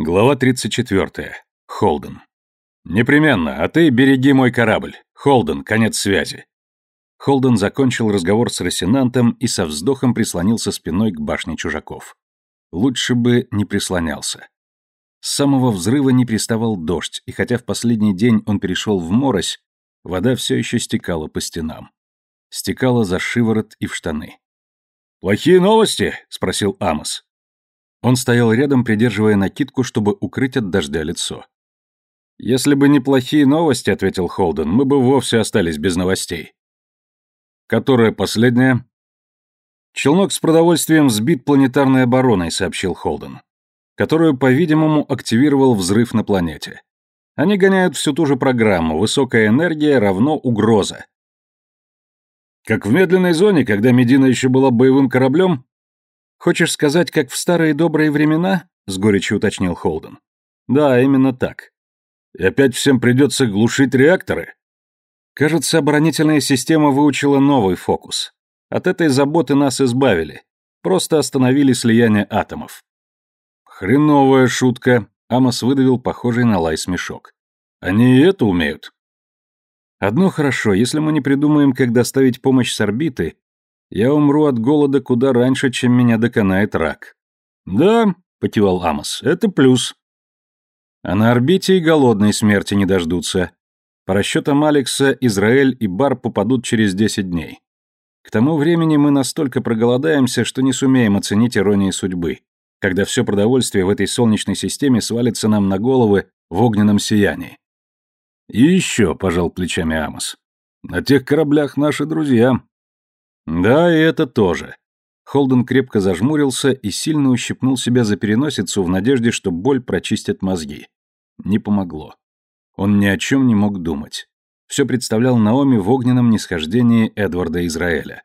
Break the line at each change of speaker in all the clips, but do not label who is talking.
Глава 34. Холден. «Непременно, а ты береги мой корабль. Холден, конец связи». Холден закончил разговор с Рассенантом и со вздохом прислонился спиной к башне чужаков. Лучше бы не прислонялся. С самого взрыва не приставал дождь, и хотя в последний день он перешел в морось, вода все еще стекала по стенам. Стекала за шиворот и в штаны. «Плохие новости?» — спросил Амос. Он стоял рядом, придерживая накидку, чтобы укрыть от дождя лицо. «Если бы не плохие новости», — ответил Холден, — «мы бы вовсе остались без новостей». «Которая последняя?» «Челнок с продовольствием сбит планетарной обороной», — сообщил Холден, «которую, по-видимому, активировал взрыв на планете. Они гоняют всю ту же программу «Высокая энергия равно угроза». «Как в медленной зоне, когда Медина еще была боевым кораблем?» «Хочешь сказать, как в старые добрые времена?» — с горечью уточнил Холден. «Да, именно так. И опять всем придется глушить реакторы?» Кажется, оборонительная система выучила новый фокус. От этой заботы нас избавили. Просто остановили слияние атомов. Хреновая шутка. Амос выдавил похожий на лай смешок. Они и это умеют. Одно хорошо, если мы не придумаем, как доставить помощь с орбиты, я умру от голода куда раньше, чем меня доконает рак. Да, покивал Амос, это плюс. А на орбите и голодной смерти не дождутся. По расчетам Алекса, Израиль и Бар попадут через 10 дней. К тому времени мы настолько проголодаемся, что не сумеем оценить иронии судьбы, когда все продовольствие в этой солнечной системе свалится нам на головы в огненном сиянии. И еще, пожал плечами Амос, на тех кораблях наши друзья. Да, и это тоже. Холден крепко зажмурился и сильно ущипнул себя за переносицу в надежде, что боль прочистит мозги. Не помогло. Он ни о чем не мог думать. Все представлял Наоми в огненном нисхождении Эдварда Израэля.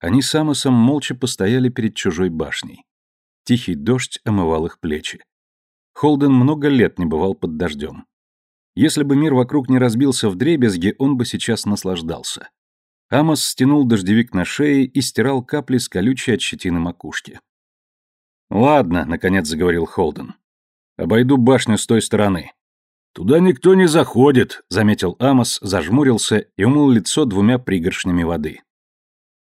Они с Амосом молча постояли перед чужой башней. Тихий дождь омывал их плечи. Холден много лет не бывал под дождем. Если бы мир вокруг не разбился в дребезги, он бы сейчас наслаждался. Амос стянул дождевик на шее и стирал капли с колючей от щетины макушки. «Ладно», — наконец заговорил Холден. «Обойду башню с той стороны». «Туда никто не заходит», — заметил Амос, зажмурился и умыл лицо двумя пригоршнями воды.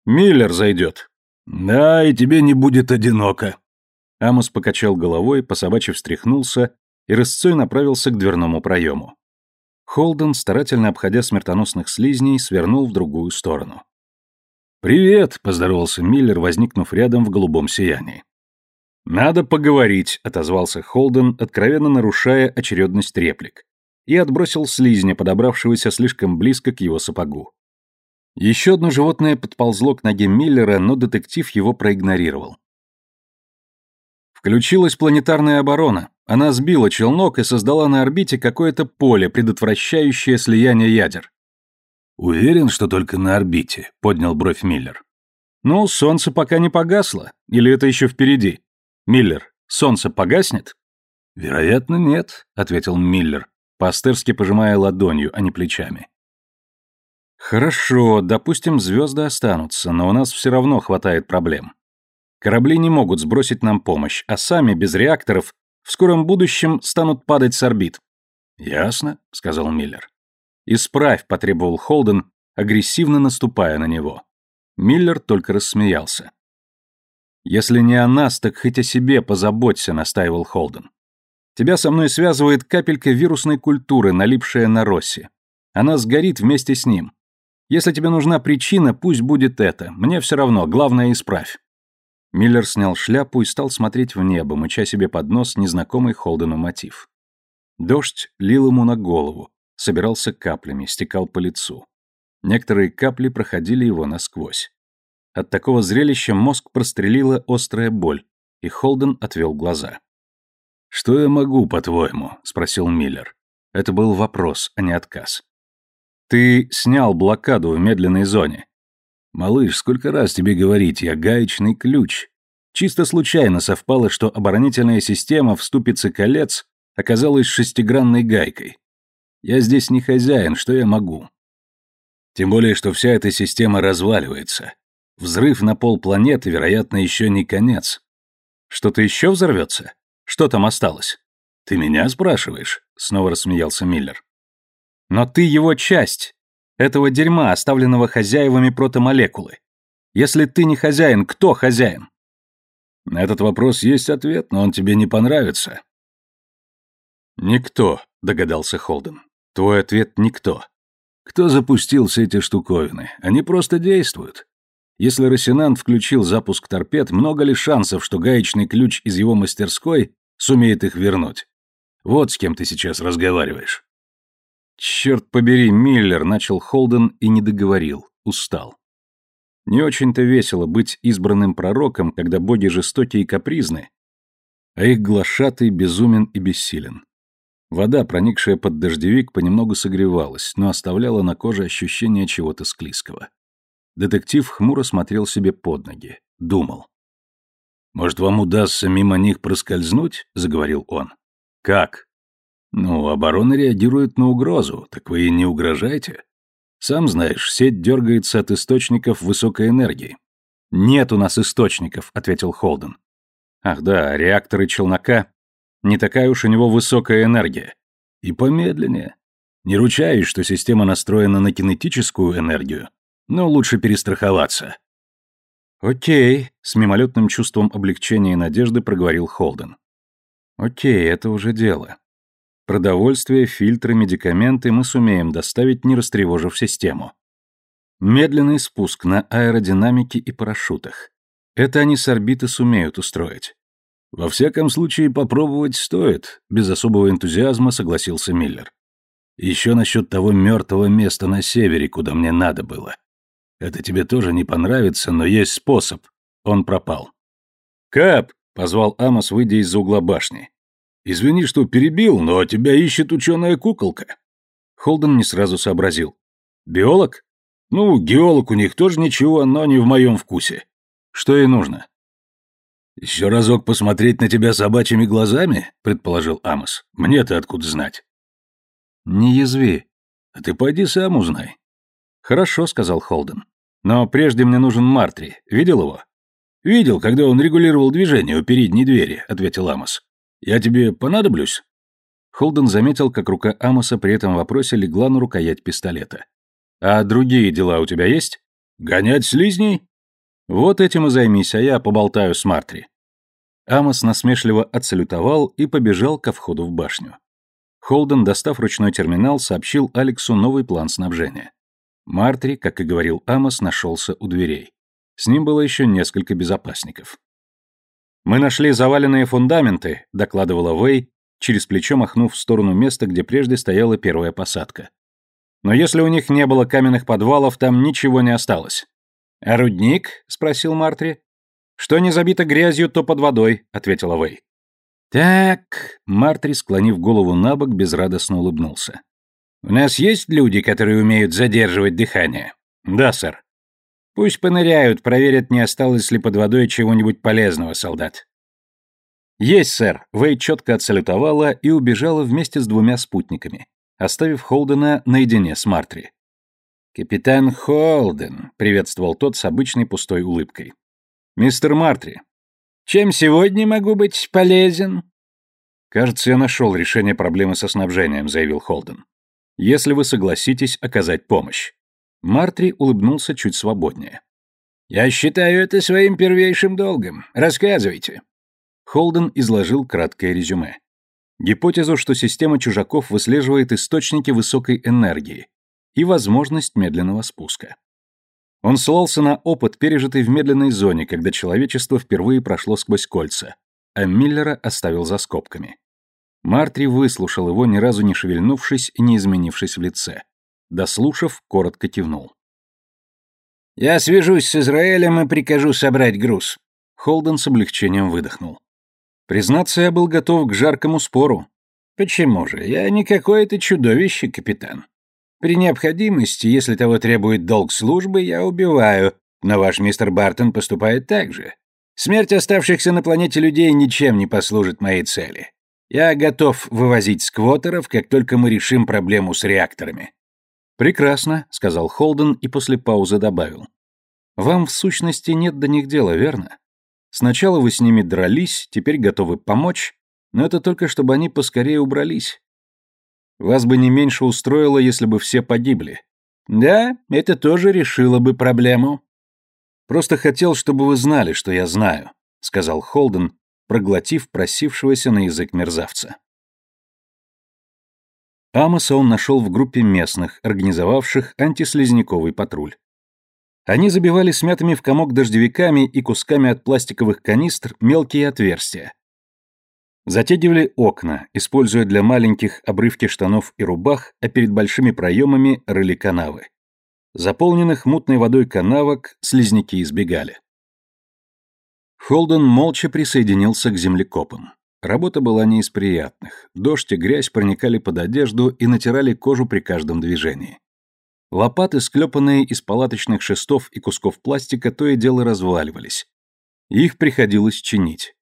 «Миллер зайдет». «Да, и тебе не будет одиноко». Амос покачал головой, пособачив встряхнулся и рысцой направился к дверному проему. Холден, старательно обходя смертоносных слизней, свернул в другую сторону. «Привет!» — поздоровался Миллер, возникнув рядом в голубом сиянии. «Надо поговорить», — отозвался Холден, откровенно нарушая очередность реплик, и отбросил слизня, подобравшегося слишком близко к его сапогу. Еще одно животное подползло к ноге Миллера, но детектив его проигнорировал. Включилась планетарная оборона. Она сбила челнок и создала на орбите какое-то поле, предотвращающее слияние ядер. «Уверен, что только на орбите», — поднял бровь Миллер. «Ну, солнце пока не погасло. Или это еще впереди? Миллер, солнце погаснет?» «Вероятно, нет», — ответил Миллер, пастерски пожимая ладонью, а не плечами. «Хорошо, допустим, звезды останутся, но у нас все равно хватает проблем. Корабли не могут сбросить нам помощь, а сами, без реакторов, в скором будущем станут падать с орбит. «Ясно», — сказал Миллер. «Исправь», — потребовал Холден, агрессивно наступая на него. Миллер только рассмеялся. «Если не о нас, так хоть о себе позаботься», — настаивал Холден. «Тебя со мной связывает капелька вирусной культуры, налипшая на Росси. Она сгорит вместе с ним. Если тебе нужна причина, пусть будет это. Мне все равно, главное исправь». Миллер снял шляпу и стал смотреть в небо, мыча себе под нос незнакомый Холдену мотив. Дождь лил ему на голову, собирался каплями, стекал по лицу. Некоторые капли проходили его насквозь. От такого зрелища мозг прострелила острая боль, и Холден отвел глаза. «Что я могу, по-твоему?» — спросил Миллер. Это был вопрос, а не отказ. «Ты снял блокаду в медленной зоне. «Малыш, сколько раз тебе говорить, я гаечный ключ. Чисто случайно совпало, что оборонительная система в ступице колец оказалась шестигранной гайкой. Я здесь не хозяин, что я могу? Тем более, что вся эта система разваливается. Взрыв на пол планеты, вероятно, еще не конец. Что-то еще взорвется? Что там осталось? Ты меня спрашиваешь? Снова рассмеялся Миллер.
Но ты его часть. Этого дерьма, оставленного хозяевами протомолекулы. Если ты не хозяин, кто хозяин?
На этот вопрос есть ответ, но он тебе не понравится. Никто, догадался Холден. Твой ответ никто. Кто запустил все эти штуковины? Они просто действуют. Если Росинант включил запуск торпед, много ли шансов, что гаечный ключ из его мастерской сумеет их вернуть? Вот с кем ты сейчас разговариваешь.
Черт побери, Миллер, начал Холден и не договорил, устал. Не очень-то весело быть избранным пророком, когда боги жестоки и капризны, а их глашатый безумен и бессилен. Вода, проникшая под дождевик, понемногу согревалась, но оставляла на коже ощущение чего-то склизкого. Детектив хмуро смотрел себе под ноги, думал.
«Может, вам удастся мимо них проскользнуть?» — заговорил он. Как? Ну, оборона реагирует на угрозу, так вы и не угрожаете. Сам знаешь, сеть дергается от источников высокой энергии.
Нет у нас источников, ответил Холден. Ах да, реакторы челнока. Не такая уж у него высокая энергия.
И помедленнее. Не ручаюсь, что система настроена на кинетическую энергию, но лучше перестраховаться.
Окей, с мимолетным чувством облегчения и надежды проговорил Холден. Окей, это уже дело. Продовольствие, фильтры, медикаменты мы сумеем доставить, не растревожив систему. Медленный спуск на аэродинамике и парашютах. Это они с орбиты сумеют устроить.
Во всяком случае, попробовать стоит, без особого энтузиазма согласился Миллер. Еще насчет того мертвого места на севере, куда мне надо было. Это тебе тоже не понравится, но есть способ. Он пропал.
Кап, Позвал Амос, выйдя из-за угла башни.
«Извини, что перебил, но тебя ищет ученая куколка».
Холден не сразу сообразил. «Биолог?»
«Ну, геолог у них тоже ничего, но не в моем вкусе».
«Что ей нужно?»
«Еще разок посмотреть на тебя собачьими глазами?» — предположил Амос. «Мне-то откуда знать?»
«Не язви.
А ты пойди сам узнай».
«Хорошо», — сказал Холден. «Но прежде мне нужен Мартри. Видел его?»
«Видел, когда он регулировал движение у передней двери», — ответил Амос. «Я тебе понадоблюсь?»
Холден заметил, как рука Амоса при этом вопросе легла на рукоять пистолета. «А другие дела у тебя есть?»
«Гонять слизней?»
«Вот этим и займись, а я поболтаю с Мартри». Амос насмешливо отсалютовал и побежал ко входу в башню. Холден, достав ручной терминал, сообщил Алексу новый план снабжения. Мартри, как и говорил Амос, нашелся у дверей. С ним было еще несколько безопасников. «Мы нашли заваленные фундаменты», — докладывала Вэй, через плечо махнув в сторону места, где прежде стояла первая посадка. «Но если у них не было каменных подвалов, там ничего не осталось». «А рудник?» — спросил Мартри. «Что не забито грязью, то под водой», — ответила Вэй.
«Так...» — Мартри, склонив голову на бок, безрадостно улыбнулся. «У нас есть люди, которые умеют задерживать дыхание?»
«Да, сэр».
Пусть поныряют, проверят, не осталось ли под водой чего-нибудь полезного, солдат.
Есть, сэр. Вэй четко отсалютовала и убежала вместе с двумя спутниками, оставив Холдена наедине с Мартри.
«Капитан Холден», — приветствовал тот с обычной пустой улыбкой.
«Мистер Мартри».
«Чем сегодня могу быть полезен?»
«Кажется, я нашел решение проблемы со снабжением», — заявил Холден. «Если вы согласитесь оказать помощь». Мартри улыбнулся чуть свободнее.
«Я считаю это своим первейшим долгом. Рассказывайте».
Холден изложил краткое резюме. Гипотезу, что система чужаков выслеживает источники высокой энергии и возможность медленного спуска. Он ссылался на опыт, пережитый в медленной зоне, когда человечество впервые прошло сквозь кольца, а Миллера оставил за скобками. Мартри выслушал его, ни разу не шевельнувшись и не изменившись в лице. Дослушав, коротко кивнул.
«Я свяжусь с Израилем и прикажу собрать груз».
Холден с облегчением выдохнул. Признаться, я был готов к жаркому спору.
«Почему же? Я не какое-то чудовище, капитан. При необходимости, если того требует долг службы, я убиваю, но ваш мистер Бартон поступает так же. Смерть оставшихся на планете людей ничем не послужит моей цели. Я готов вывозить сквотеров, как только мы решим проблему с реакторами.
«Прекрасно», — сказал Холден и после паузы добавил. «Вам, в сущности, нет до них дела, верно? Сначала вы с ними дрались, теперь готовы помочь, Но это только чтобы они поскорее убрались. Вас бы не меньше устроило, если бы все погибли. Да, это тоже решило бы проблему. Просто хотел, чтобы вы знали, что я знаю, сказал Холден, проглотив просившегося на язык мерзавца. Амоса он нашел в группе местных, организовавших антислизняковый патруль. Они забивали смятыми в комок дождевиками и кусками от пластиковых канистр мелкие отверстия. Затягивали окна, используя для маленьких обрывки штанов и рубах, а перед большими проемами рыли канавы. Заполненных мутной водой канавок слизняки избегали. Холден молча присоединился к землекопам. Работа была не из приятных. Дождь и грязь проникали под одежду и натирали кожу при каждом движении. Лопаты, склепанные из палаточных шестов и кусков пластика, то и дело разваливались. Их приходилось чинить.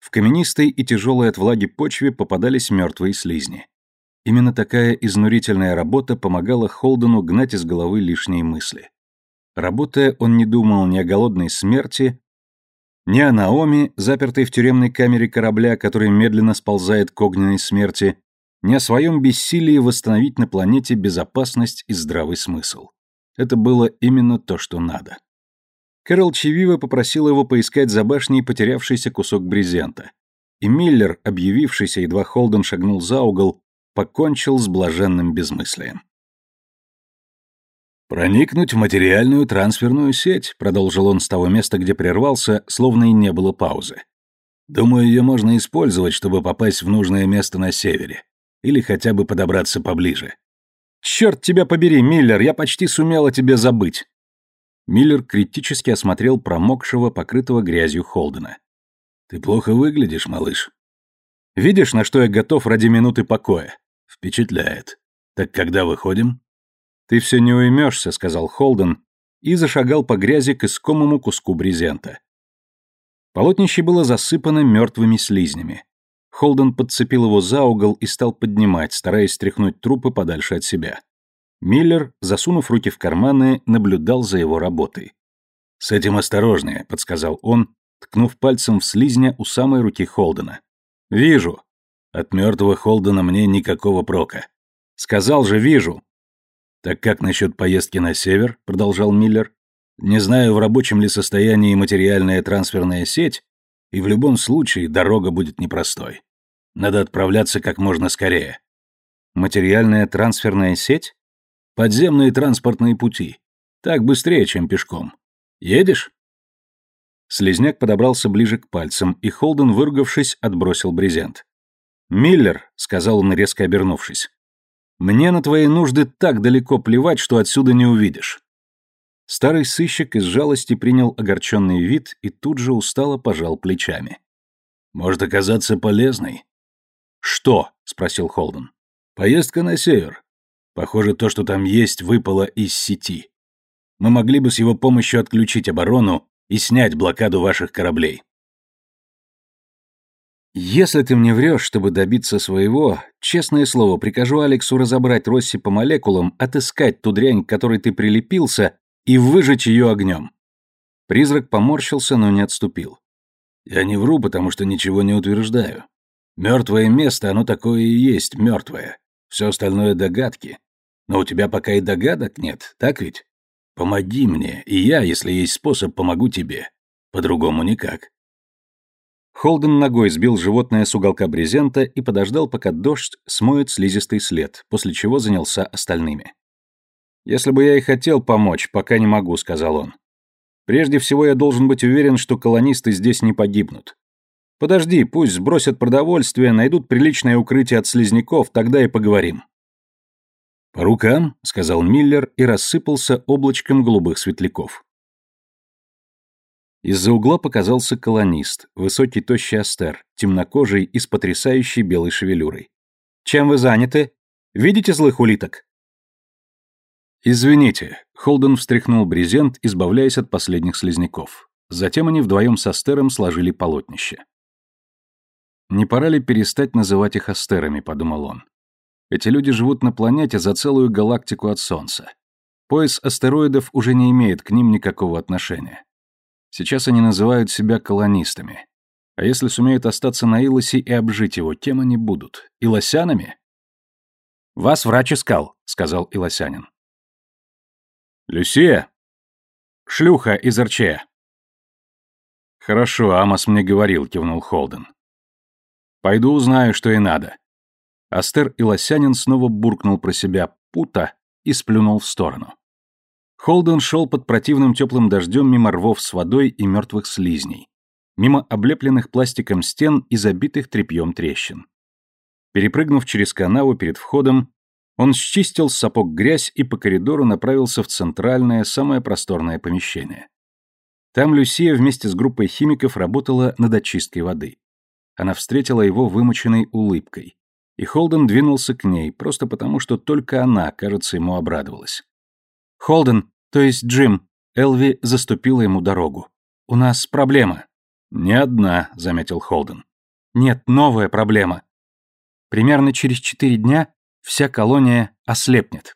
В каменистой и тяжелой от влаги почве попадались мертвые слизни. Именно такая изнурительная работа помогала Холдену гнать из головы лишние мысли. Работая, он не думал ни о голодной смерти, ни о Наоми, запертой в тюремной камере корабля, который медленно сползает к огненной смерти, ни о своем бессилии восстановить на планете безопасность и здравый смысл. Это было именно то, что надо. Кэрол Чевива попросил его поискать за башней потерявшийся кусок брезента. И Миллер, объявившийся, едва Холден шагнул за угол, покончил с блаженным безмыслием.
«Проникнуть в материальную трансферную сеть», — продолжил он с того места, где прервался, словно и не было паузы. «Думаю, ее можно использовать, чтобы попасть в нужное место на севере. Или хотя бы подобраться поближе».
«Черт тебя побери, Миллер, я почти сумел о тебе забыть».
Миллер критически осмотрел промокшего, покрытого грязью Холдена. «Ты плохо выглядишь, малыш».
«Видишь, на что я готов ради минуты покоя?»
«Впечатляет. Так когда выходим?»
«Ты все не уймешься», — сказал Холден и зашагал по грязи к искомому куску брезента. Полотнище было засыпано мертвыми слизнями. Холден подцепил его за угол и стал поднимать, стараясь стряхнуть трупы подальше от себя. Миллер, засунув руки в карманы, наблюдал за его работой.
«С этим осторожнее», — подсказал он, ткнув пальцем в слизня у самой руки Холдена.
«Вижу».
«От мертвого Холдена мне никакого прока».
«Сказал же, вижу».
«Так как насчет поездки на север?» — продолжал Миллер. «Не знаю, в рабочем ли состоянии материальная трансферная сеть, и в любом случае дорога будет непростой. Надо отправляться как можно скорее».
«Материальная трансферная сеть?»
«Подземные транспортные пути. Так быстрее, чем пешком. Едешь?»
Слизняк подобрался ближе к пальцам, и Холден, выругавшись, отбросил брезент. «Миллер», — сказал он, резко обернувшись, мне на твои нужды так далеко плевать, что отсюда не увидишь. Старый сыщик из жалости принял огорченный вид и тут же устало пожал плечами.
Может оказаться полезной.
Что? спросил Холден.
Поездка на север. Похоже, то, что там есть, выпало из сети. Мы могли бы с его помощью отключить оборону и снять блокаду ваших кораблей.
Если ты мне врешь, чтобы добиться своего, честное слово, прикажу Алексу разобрать Росси по молекулам, отыскать ту дрянь, к которой ты прилепился, и выжечь ее огнем. Призрак поморщился, но не отступил.
Я не вру, потому что ничего не утверждаю. Мертвое место, оно такое и есть, мертвое. Все остальное догадки. Но у тебя пока и догадок нет, так ведь? Помоги мне, и я, если есть способ, помогу тебе. По-другому никак.
Холден ногой сбил животное с уголка брезента и подождал, пока дождь смоет слизистый след, после чего занялся остальными. «Если бы я и хотел помочь, пока не могу», — сказал он. «Прежде всего я должен быть уверен, что колонисты здесь не погибнут. Подожди, пусть сбросят продовольствие, найдут приличное укрытие от слизняков, тогда и поговорим».
«По рукам», — сказал Миллер и рассыпался облачком голубых светляков.
Из-за угла показался колонист, высокий тощий астер, темнокожий и с потрясающей белой шевелюрой. «Чем вы заняты? Видите злых улиток?» «Извините», — Холден встряхнул брезент, избавляясь от последних слизняков. Затем они вдвоем с Астером сложили полотнище. «Не пора ли перестать называть их Астерами?» — подумал он. «Эти люди живут на планете за целую галактику от Солнца. Пояс астероидов уже не имеет к ним никакого отношения. Сейчас они называют себя колонистами. А если сумеют остаться на Илосе и обжить его, кем они будут? Илосянами? «Вас врач искал», — сказал Илосянин.
«Люсия?»
«Шлюха из Арчея».
«Хорошо, Амос мне говорил», — кивнул Холден. «Пойду узнаю, что и надо».
Астер Илосянин снова буркнул про себя «пута» и сплюнул в сторону. Холден шел под противным теплым дождем мимо рвов с водой и мертвых слизней, мимо облепленных пластиком стен и забитых тряпьем трещин. Перепрыгнув через канаву перед входом, он счистил с сапог грязь и по коридору направился в центральное, самое просторное помещение. Там Люсия вместе с группой химиков работала над очисткой воды. Она встретила его вымученной улыбкой. И Холден двинулся к ней, просто потому, что только она, кажется, ему обрадовалась. «Холден, то есть Джим», Элви заступила ему дорогу. «У нас проблема».
«Не одна», — заметил Холден.
«Нет, новая проблема. Примерно через четыре дня вся колония ослепнет.